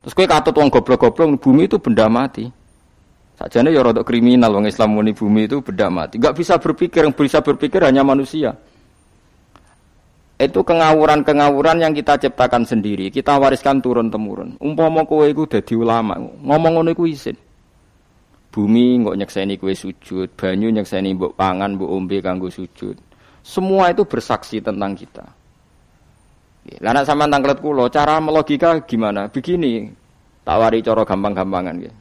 Terus kue katut wong goblok-goblok bumi itu benda mati. Sajane ya rada kriminal wong Islam muni bumi itu benda mati. Enggak bisa berpikir, yang bisa berpikir hanya manusia. Itu kengawuran-kengawuran yang kita ciptakan sendiri, kita wariskan turun temurun. Umpama kowe iku dadi ulama, ngomong ngono iku. Bumi nggak nyekseni kue sujud, banyu nyekseni mbok pangan, mbok ombe kanggo sujud. Semua itu bersaksi tentang kita. Lah nek sampean tanglet kula, cara melogika gimana? Begini, tawari cara gampang-gampangan ya.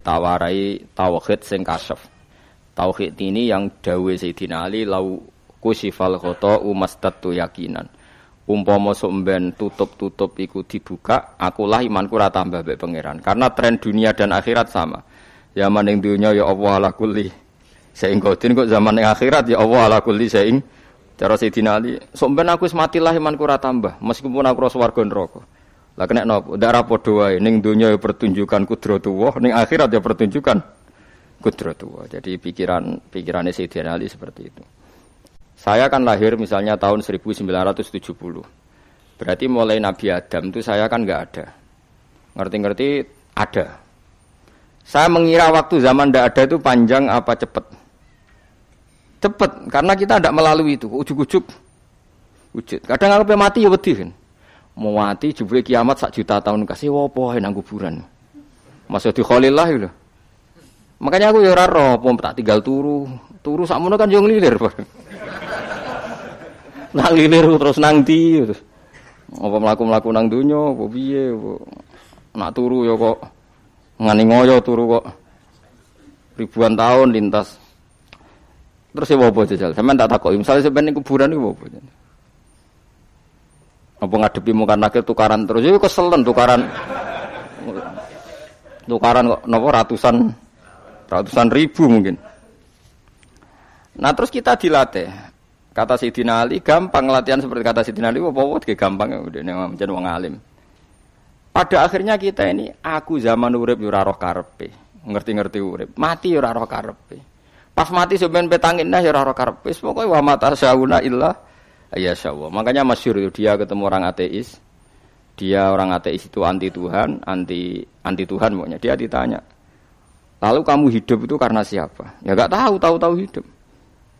Tawarai tauhid sing kasef. Tauhid ini yang dawe Sayyidina Ali lau kusifal khoto umastatu yakinan. Umpama somben tutup-tutup iku dibuka, akulah imanku ora tambah mbek pangeran. Karena tren dunia dan akhirat sama. Zaman yang dunia ya Allah ala sehingga kok zaman yang akhirat ya Allah ala kulli sehing Cara Sayyidina Ali, sok ben aku wis mati lah imanku ora tambah, meskipun aku ora swarga neraka. Lah kena napa? Ndak ra padha wae ning donya ya pertunjukan ning akhirat ya pertunjukan kudratullah. Jadi pikiran pikirannya Sayyidina Ali seperti itu. Saya kan lahir misalnya tahun 1970. Berarti mulai Nabi Adam itu saya kan nggak ada. Ngerti-ngerti ada. Saya mengira waktu zaman ndak ada itu panjang apa cepat. Cepet, karena kita tidak melalui itu. Ujuk-ujuk wujud. Kadang aku mati ya wedi kan. Mau mati jebule kiamat sak juta tahun kasih wopo nang kuburan. Masih di khalillah itu. Makanya aku ya ora roh, tak tinggal turu. Turu sakmono kan yo nglilir. nang lilir terus nang ndi terus. Apa mlaku-mlaku nang donya apa piye nak turu ya kok ngani ngoyo turu kok ribuan tahun lintas Terus ya apa jajal? Sampeyan tak takoki, misalnya sampeyan kuburan iku apa? Apa ngadepi muka nakil tukaran terus ya keselen tukaran. Tukaran kok ratusan ratusan ribu mungkin. Nah terus kita dilatih. Kata Sidina Ali gampang latihan seperti kata Sidina Ali apa apa gampang ya udah menjadi wong alim. Pada akhirnya kita ini aku zaman urip yo roh karepe, ngerti-ngerti urip, mati yo roh karepe. Pas mati sebenarnya petangin dah ya ora karepe. Pokoke wa mata sauna illa ya Allah. Makanya masyhur itu dia ketemu orang ateis. Dia orang ateis itu anti Tuhan, anti anti Tuhan pokoknya. Dia ditanya, "Lalu kamu hidup itu karena siapa?" Ya gak tahu, tahu-tahu hidup.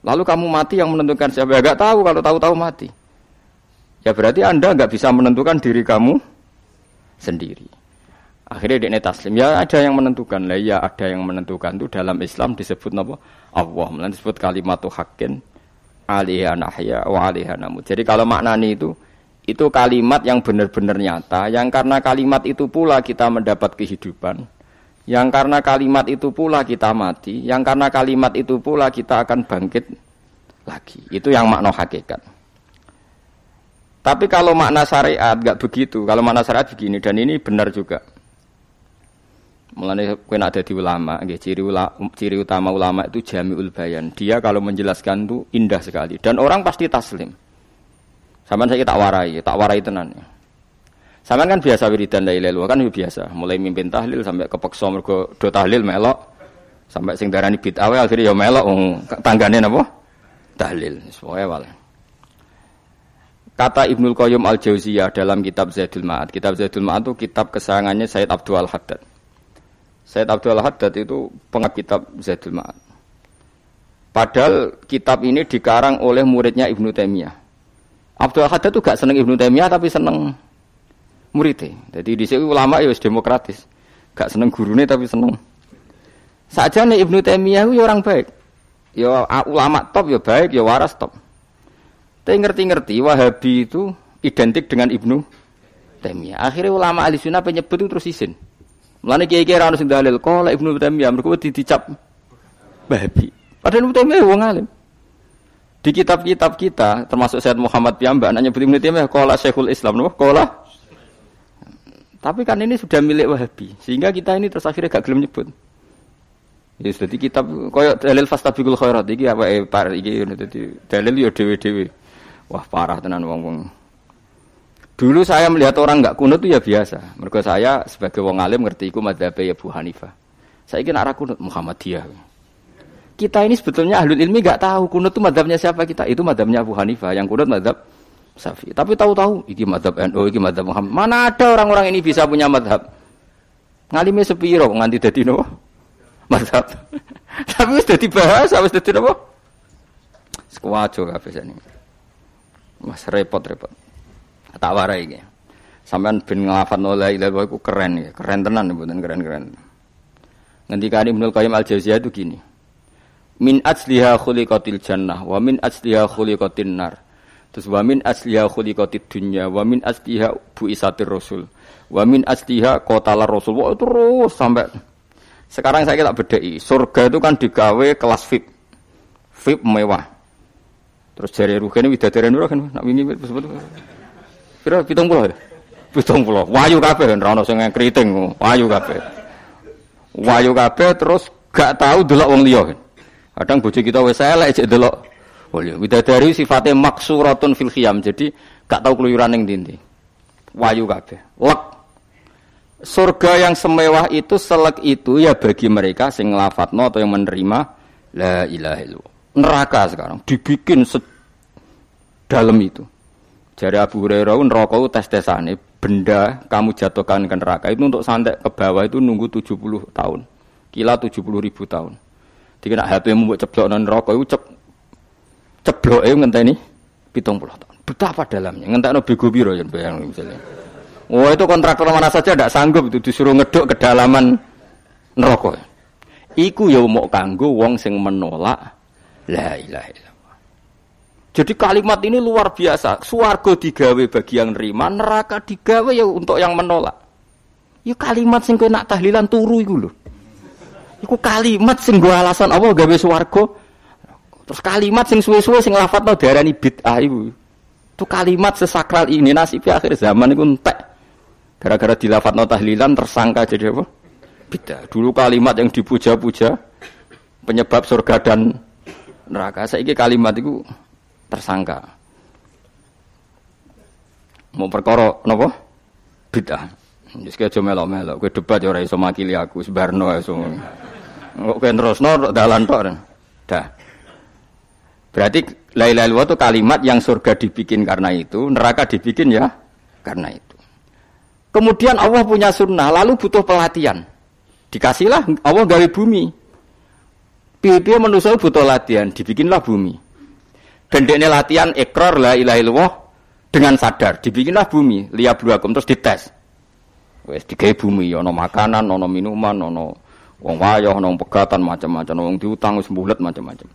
Lalu kamu mati yang menentukan siapa? Ya gak tahu kalau tahu-tahu mati. Ya berarti Anda nggak bisa menentukan diri kamu sendiri. Akhirnya dia taslim. Ya ada yang menentukan lah. Ya ada yang menentukan itu dalam Islam disebut apa? Allah. Melalui disebut kalimat hakin alihya nahya wa alihya namut. Jadi kalau maknanya itu itu kalimat yang benar-benar nyata. Yang karena kalimat itu pula kita mendapat kehidupan. Yang karena kalimat itu pula kita mati. Yang karena kalimat itu pula kita akan bangkit lagi. Itu yang makna hakikat. Tapi kalau makna syariat nggak begitu. Kalau makna syariat begini dan ini benar juga. Mulane kowe ada di ulama, nggih ciri ulama, ciri utama ulama itu jamiul bayan. Dia kalau menjelaskan itu indah sekali dan orang pasti taslim. Sampeyan saya tak warai, tak warai tenan. Sampeyan kan biasa wiridan la ilaha kan biasa, mulai mimpin tahlil sampai kepeksa mergo do tahlil melok sampai sing darani bid'ah akhirnya ya melok wong tanggane napa? Tahlil. Pokoke wale. Kata Ibnul Qayyim Al-Jauziyah dalam kitab Zaidul Ma'ad. Kitab Zaidul Ma'ad itu kitab kesayangannya Said Abdul Haddad. Said Abdul Haddad itu pengat kitab Zaidul Ma'ad. Padahal kitab ini dikarang oleh muridnya Ibnu Taimiyah. Abdul Haddad itu gak seneng Ibnu Taimiyah tapi seneng muridnya. Jadi di sini ulama ya demokratis. Gak seneng gurunya tapi seneng. Saja nih Ibnu Taimiyah itu ya orang baik. Ya ulama top ya baik, ya waras top. Tapi ngerti-ngerti Wahabi itu identik dengan Ibnu Taimiyah. Akhirnya ulama ahli sunnah penyebut itu terus izin. Mulane kiai-kiai ra ono sing dalil, kala Ibnu Taimiyah mergo dicap babi. Padahal Ibnu Taimiyah wong alim. Di kitab-kitab kita, termasuk Syed Muhammad Piyambak, nanya Ibnu Taimiyah, kala Syekhul Islam, no? kala. Tapi kan ini sudah milik Wahabi, sehingga kita ini terus akhirnya gak gelem nyebut. Ya jadi kitab koyo dalil fastabiqul khairat iki apa eh par iki dadi dalil yo dhewe-dhewe. Wah parah tenan wong-wong. Dulu saya melihat orang nggak kunut itu ya biasa. Mereka saya sebagai wong alim ngerti iku madzhab ya Bu Hanifah. Saya ingin arah kunut Muhammadiyah. Kita ini sebetulnya ahlul ilmi gak tahu kunut itu madhabnya siapa kita. Itu madhabnya Abu Hanifah. Yang kunut madhab Syafi'i. Tapi tahu-tahu iki madhab NU, iki madhab Muhammad. Mana ada orang-orang ini bisa punya madhab? Ngalime sepiro nganti dadi nopo? Madhab. Tapi wis dadi bahasa, wis dadi nopo? Sekuajo kabeh sini. Mas repot-repot. Tak warai iki. Sampean ben nglafat la ilaha iku keren ya, keren tenan mboten keren-keren. Ngendikane Ibnu Qayyim Al-Jauziyah itu gini. Min asliha khuliqatil jannah wa min asliha khuliqatin nar. Terus wa min asliha khuliqatid dunya wa min asliha buisatir rasul. Wa min asliha qotala rasul. Wah, terus sampai sekarang saya tak bedai. Surga itu kan digawe kelas VIP. VIP mewah. Terus jari rugen widadari nurah kan nak wingi sebut. Kira 70 ya. Pitung puluh. Wayu kabeh ora ono sing keriting, wayu kabeh. Wayu kabeh terus gak tahu delok wong liya. Kadang bojo kita wis elek cek delok. Oh iya, widadari sifatnya maksuratun fil khiyam. Jadi gak tahu keluyuran ning ndi Wayu kabeh. Lek surga yang semewah itu selek itu ya bagi mereka sing nglafatno atau yang menerima la ilaha illallah. Neraka sekarang dibikin dalam itu. Jadi Abu Hurairah neraka tes-tesane benda kamu jatuhkan ke neraka itu untuk santai ke bawah itu nunggu 70 tahun. Kila 70 ribu tahun. Jadi nak HP membuat ceblok non neraka itu cep ceblok itu ngenteni 70 tahun. Betapa dalamnya no bego biro ya bayang misalnya. Oh itu kontraktor mana saja tidak sanggup itu disuruh ngeduk kedalaman neraka. Iku ya mau kanggo wong sing menolak la ilaha illallah. Jadi kalimat ini luar biasa. Suarga digawe bagi yang nerima, neraka digawe ya untuk yang menolak. Ya kalimat sing kowe nak tahlilan turu iku lho. Iku kalimat sing gua alasan apa gawe suwarga. Terus kalimat sing suwe-suwe sing lafadzno diarani bid'ah iku. Itu kalimat sesakral ini nasibnya akhir zaman itu entek. Gara-gara dilafadzno tahlilan tersangka jadi apa? Bid'ah. Dulu kalimat yang dipuja-puja penyebab surga dan neraka. Saya kalimat itu tersangka. Mau perkara napa? Bid'ah. Wis aja melok-melok, kowe debat ya ora iso makili aku, sebarno iso. Kok kowe terusno dalan tok. Dah. Berarti la ilaha itu kalimat yang surga dibikin karena itu, neraka dibikin ya karena itu. Kemudian Allah punya sunnah, lalu butuh pelatihan. Dikasihlah Allah gawe bumi. Piye-piye manusia butuh latihan, dibikinlah bumi. Gendeknya latihan ekor la ilaha illallah dengan sadar. Dibikinlah bumi, lihat bluakum terus dites. Wes digawe bumi, ono makanan, ono minuman, ono wong wayah, ono pegatan macam-macam, wong diutang wis macam-macam.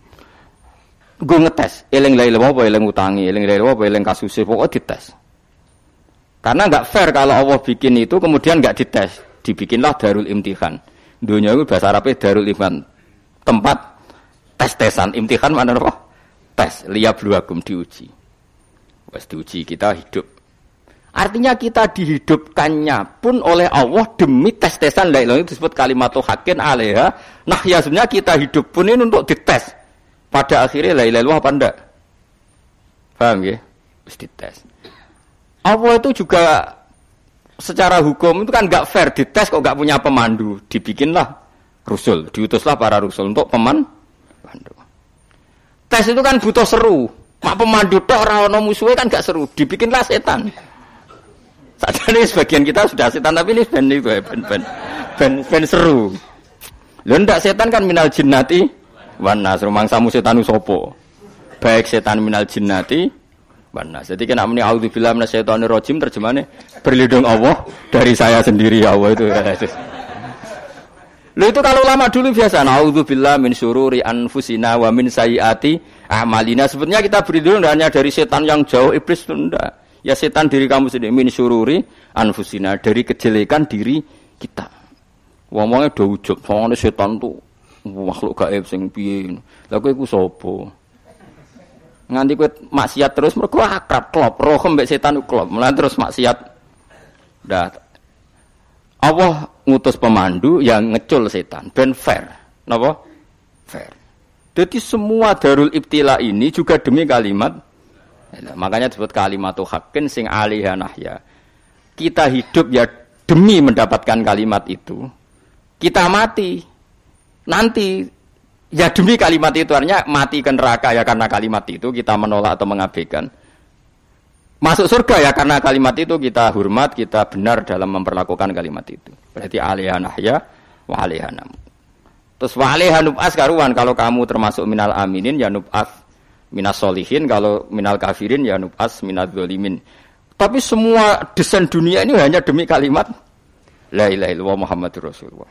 Gue ngetes, eling la ilaha apa eling utangi, eling la ilaha apa eling kasusnya, pokoknya dites. Karena nggak fair kalau Allah bikin itu kemudian nggak dites, dibikinlah darul imtihan. Dunia itu bahasa Arabnya darul imtihan, tempat tes-tesan, imtihan mana apa? Tes liab luakum diuji. Wes diuji kita hidup. Artinya kita dihidupkannya pun oleh Allah demi tes-tesan. La ilaha disebut kalimat hakin alaiha. Nah ya sebenarnya kita hidup pun ini untuk dites. Pada akhirnya la ilaha apa ndak paham ya? Terus dites. Allah itu juga secara hukum itu kan nggak fair. Dites kok nggak punya pemandu. Dibikinlah rusul diutuslah para rusul untuk peman pemandu Tes itu kan butuh seru. Mak pemandu tok ono musuhe kan gak seru. Dibikinlah setan. Saja ini sebagian kita sudah setan tapi ini ben ben ben ben, ben seru. Lho ndak setan kan minal jinnati wan nas rumangsamu setan sopo. Baik setan minal jinnati wan nas. Jadi kena muni auzubillahi minasyaitonir rajim terjemahnya berlindung Allah dari saya sendiri ya Allah itu. Lu itu kalau lama dulu biasa naudzubillah min syururi anfusina wa min sayyiati amalina. Sebenarnya kita berlindung hanya dari setan yang jauh iblis itu enggak. Ya setan diri kamu sendiri min syururi anfusina dari kejelekan diri kita. Ngomongnya do ujub, soalnya setan tuh makhluk gaib sing piye. Lah kowe iku sapa? Nganti kowe maksiat terus mergo akrab klop, roh mbek setan klop. Mulai terus maksiat. Dah Allah ngutus pemandu yang ngecul setan. Ben fair. Napa? Fair. Jadi semua darul ibtila ini juga demi kalimat makanya disebut kalimat hakin sing alihah nahya. Kita hidup ya demi mendapatkan kalimat itu. Kita mati. Nanti Ya demi kalimat itu artinya mati ke neraka ya karena kalimat itu kita menolak atau mengabaikan. Masuk surga ya karena kalimat itu kita hormat, kita benar dalam memperlakukan kalimat itu. Berarti alihan ya wa Terus wa nub'as karuan kalau kamu termasuk minal aminin ya nub'as minas solihin kalau minal kafirin ya nub'as minal zolimin. Tapi semua desain dunia ini hanya demi kalimat La ilaha illallah Muhammadur Rasulullah.